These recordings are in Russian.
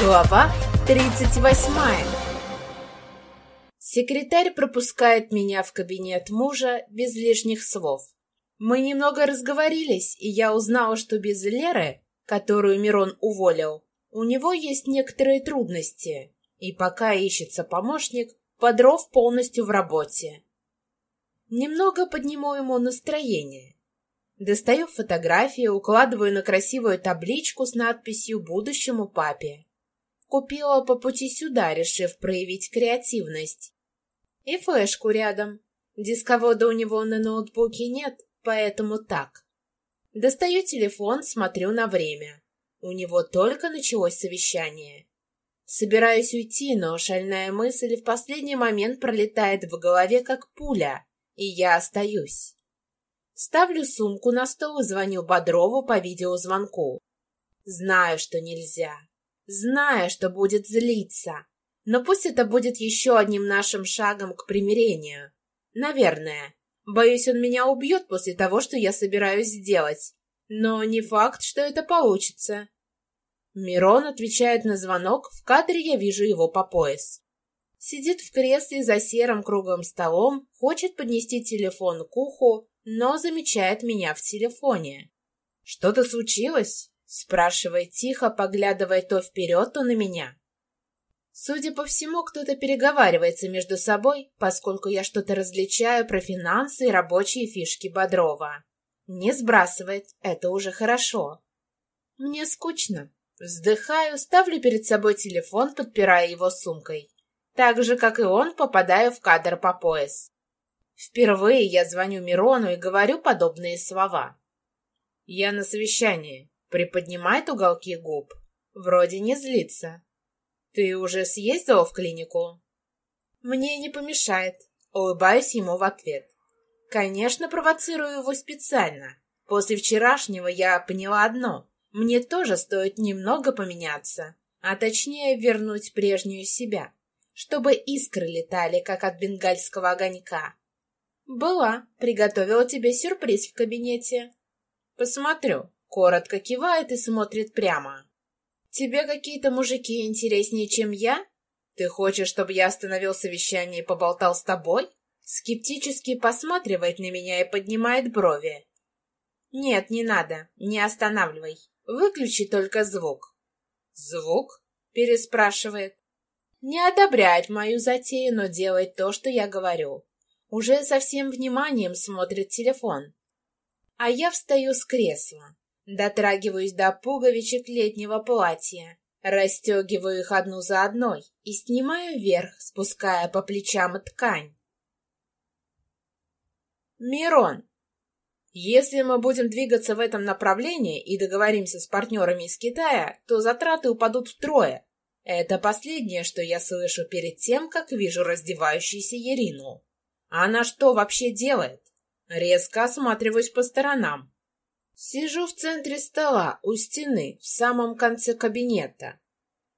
Глава 38 Секретарь пропускает меня в кабинет мужа без лишних слов. Мы немного разговорились, и я узнала, что без Леры, которую Мирон уволил, у него есть некоторые трудности, и пока ищется помощник, Бодров полностью в работе. Немного подниму ему настроение. Достаю фотографии, укладываю на красивую табличку с надписью «Будущему папе». Купила по пути сюда, решив проявить креативность. И флешку рядом. Дисковода у него на ноутбуке нет, поэтому так. Достаю телефон, смотрю на время. У него только началось совещание. Собираюсь уйти, но шальная мысль в последний момент пролетает в голове, как пуля, и я остаюсь. Ставлю сумку на стол и звоню Бодрову по видеозвонку. Знаю, что нельзя. Знаю, что будет злиться. Но пусть это будет еще одним нашим шагом к примирению. Наверное. Боюсь, он меня убьет после того, что я собираюсь сделать. Но не факт, что это получится. Мирон отвечает на звонок, в кадре я вижу его по пояс. Сидит в кресле за серым круглым столом, хочет поднести телефон к уху, но замечает меня в телефоне. «Что-то случилось?» — спрашивает тихо, поглядывая то вперед, то на меня. Судя по всему, кто-то переговаривается между собой, поскольку я что-то различаю про финансы и рабочие фишки Бодрова. Не сбрасывает, это уже хорошо. Мне скучно. Вздыхаю, ставлю перед собой телефон, подпирая его сумкой. Так же, как и он, попадаю в кадр по пояс. Впервые я звоню Мирону и говорю подобные слова. Я на совещании. Приподнимает уголки губ. Вроде не злится. Ты уже съездила в клинику? Мне не помешает. Улыбаюсь ему в ответ. Конечно, провоцирую его специально. После вчерашнего я поняла одно. Мне тоже стоит немного поменяться, а точнее вернуть прежнюю себя, чтобы искры летали, как от бенгальского огонька, «Была. Приготовила тебе сюрприз в кабинете». «Посмотрю». Коротко кивает и смотрит прямо. «Тебе какие-то мужики интереснее, чем я? Ты хочешь, чтобы я остановил совещание и поболтал с тобой?» Скептически посматривает на меня и поднимает брови. «Нет, не надо. Не останавливай. Выключи только звук». «Звук?» — переспрашивает. «Не одобряет мою затею, но делает то, что я говорю уже со всем вниманием смотрит телефон. А я встаю с кресла, дотрагиваюсь до пуговичек летнего платья, расстегиваю их одну за одной и снимаю вверх, спуская по плечам ткань. Мирон, если мы будем двигаться в этом направлении и договоримся с партнерами из Китая, то затраты упадут втрое. Это последнее, что я слышу перед тем, как вижу раздевающуюся Ерину. Она что вообще делает? Резко осматриваюсь по сторонам. Сижу в центре стола, у стены, в самом конце кабинета.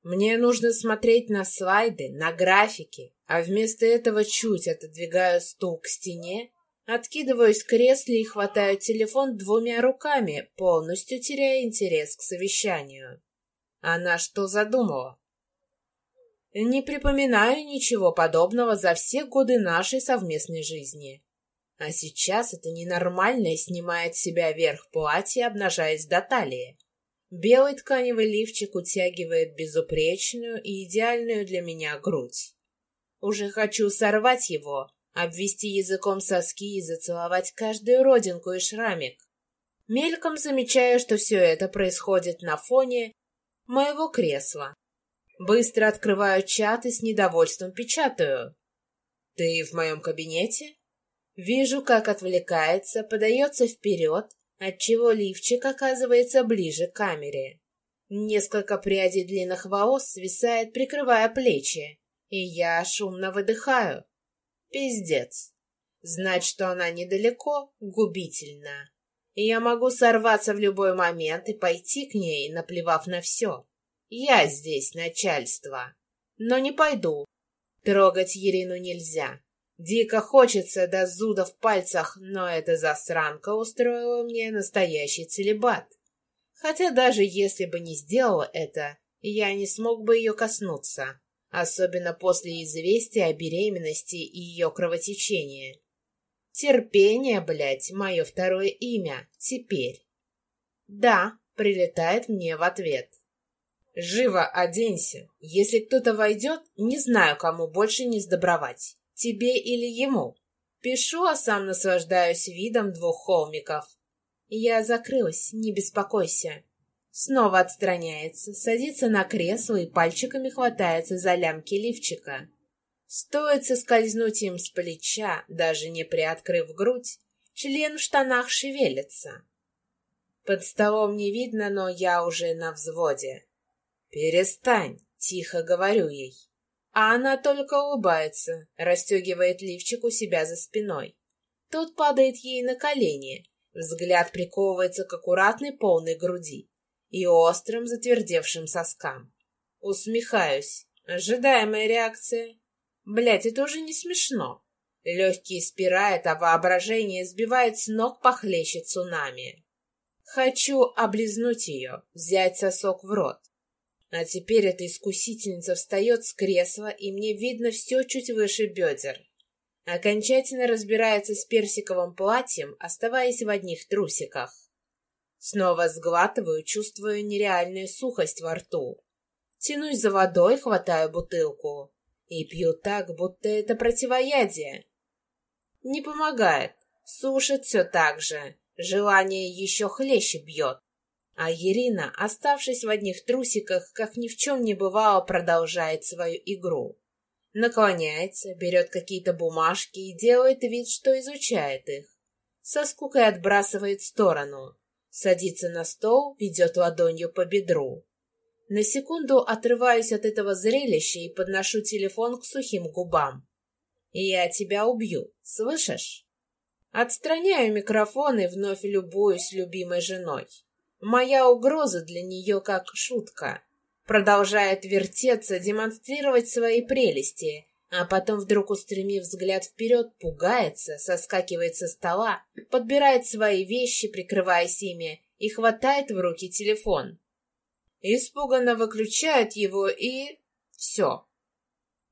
Мне нужно смотреть на слайды, на графики, а вместо этого чуть отодвигаю стул к стене, откидываюсь в кресле и хватаю телефон двумя руками, полностью теряя интерес к совещанию. Она что задумала? Не припоминаю ничего подобного за все годы нашей совместной жизни. А сейчас это ненормальное снимает с себя верх платья, обнажаясь до талии. Белый тканевый лифчик утягивает безупречную и идеальную для меня грудь. Уже хочу сорвать его, обвести языком соски и зацеловать каждую родинку и шрамик. Мельком замечаю, что все это происходит на фоне моего кресла, Быстро открываю чат и с недовольством печатаю. «Ты в моем кабинете?» Вижу, как отвлекается, подается вперед, отчего лифчик оказывается ближе к камере. Несколько прядей длинных волос свисает, прикрывая плечи, и я шумно выдыхаю. Пиздец. Знать, что она недалеко, губительно. Я могу сорваться в любой момент и пойти к ней, наплевав на все. Я здесь начальство. Но не пойду. Трогать Ирину нельзя. Дико хочется до зуда в пальцах, но эта засранка устроила мне настоящий целебат. Хотя даже если бы не сделала это, я не смог бы ее коснуться, особенно после известия о беременности и ее кровотечении. Терпение, блядь, мое второе имя, теперь. Да, прилетает мне в ответ. Живо оденься. Если кто-то войдет, не знаю, кому больше не сдобровать. Тебе или ему. Пишу, а сам наслаждаюсь видом двух холмиков. Я закрылась, не беспокойся. Снова отстраняется, садится на кресло и пальчиками хватается за лямки лифчика. Стоит соскользнуть им с плеча, даже не приоткрыв грудь, член в штанах шевелится. Под столом не видно, но я уже на взводе. «Перестань!» — тихо говорю ей. А она только улыбается, расстегивает лифчик у себя за спиной. Тот падает ей на колени, взгляд приковывается к аккуратной полной груди и острым затвердевшим соскам. Усмехаюсь. Ожидаемая реакция. Блять, это уже не смешно. Легкие спирает, а воображение сбивает с ног похлеще цунами. Хочу облизнуть ее, взять сосок в рот. А теперь эта искусительница встает с кресла, и мне видно все чуть выше бедер. Окончательно разбирается с персиковым платьем, оставаясь в одних трусиках. Снова сглатываю, чувствую нереальную сухость во рту. Тянусь за водой, хватаю бутылку и пью так, будто это противоядие. Не помогает, сушит все так же, желание еще хлеще бьет. А Ирина, оставшись в одних трусиках, как ни в чем не бывало, продолжает свою игру. Наклоняется, берет какие-то бумажки и делает вид, что изучает их. Со скукой отбрасывает в сторону. Садится на стол, ведет ладонью по бедру. На секунду отрываюсь от этого зрелища и подношу телефон к сухим губам. «Я тебя убью, слышишь?» Отстраняю микрофон и вновь любуюсь любимой женой. Моя угроза для нее как шутка. Продолжает вертеться, демонстрировать свои прелести, а потом вдруг, устремив взгляд вперед, пугается, соскакивает со стола, подбирает свои вещи, прикрываясь ими, и хватает в руки телефон. Испуганно выключает его и... все.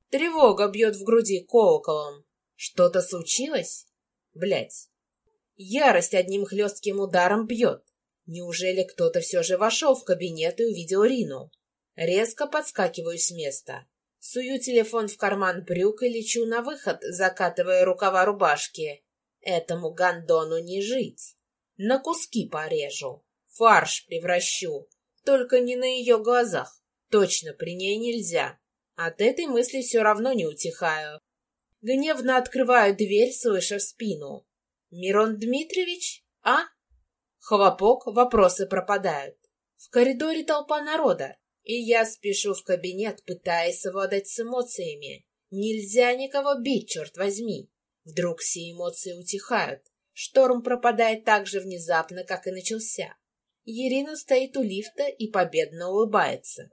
Тревога бьет в груди колоколом. Что-то случилось? Блять. Ярость одним хлестким ударом бьет. Неужели кто-то все же вошел в кабинет и увидел Рину? Резко подскакиваю с места. Сую телефон в карман брюк и лечу на выход, закатывая рукава рубашки. Этому гандону не жить. На куски порежу. Фарш превращу. Только не на ее глазах. Точно при ней нельзя. От этой мысли все равно не утихаю. Гневно открываю дверь, слыша в спину. «Мирон Дмитриевич? А?» Хлопок, вопросы пропадают. В коридоре толпа народа, и я спешу в кабинет, пытаясь совладать с эмоциями. Нельзя никого бить, черт возьми. Вдруг все эмоции утихают. Шторм пропадает так же внезапно, как и начался. Ирина стоит у лифта и победно улыбается.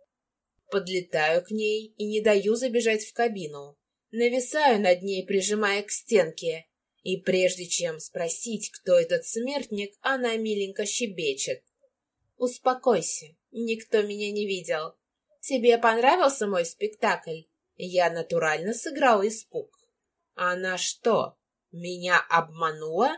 Подлетаю к ней и не даю забежать в кабину. Нависаю над ней, прижимая к стенке, и прежде чем спросить, кто этот смертник, она миленько щебечет. «Успокойся, никто меня не видел. Тебе понравился мой спектакль?» Я натурально сыграл испуг. «Она что, меня обманула?»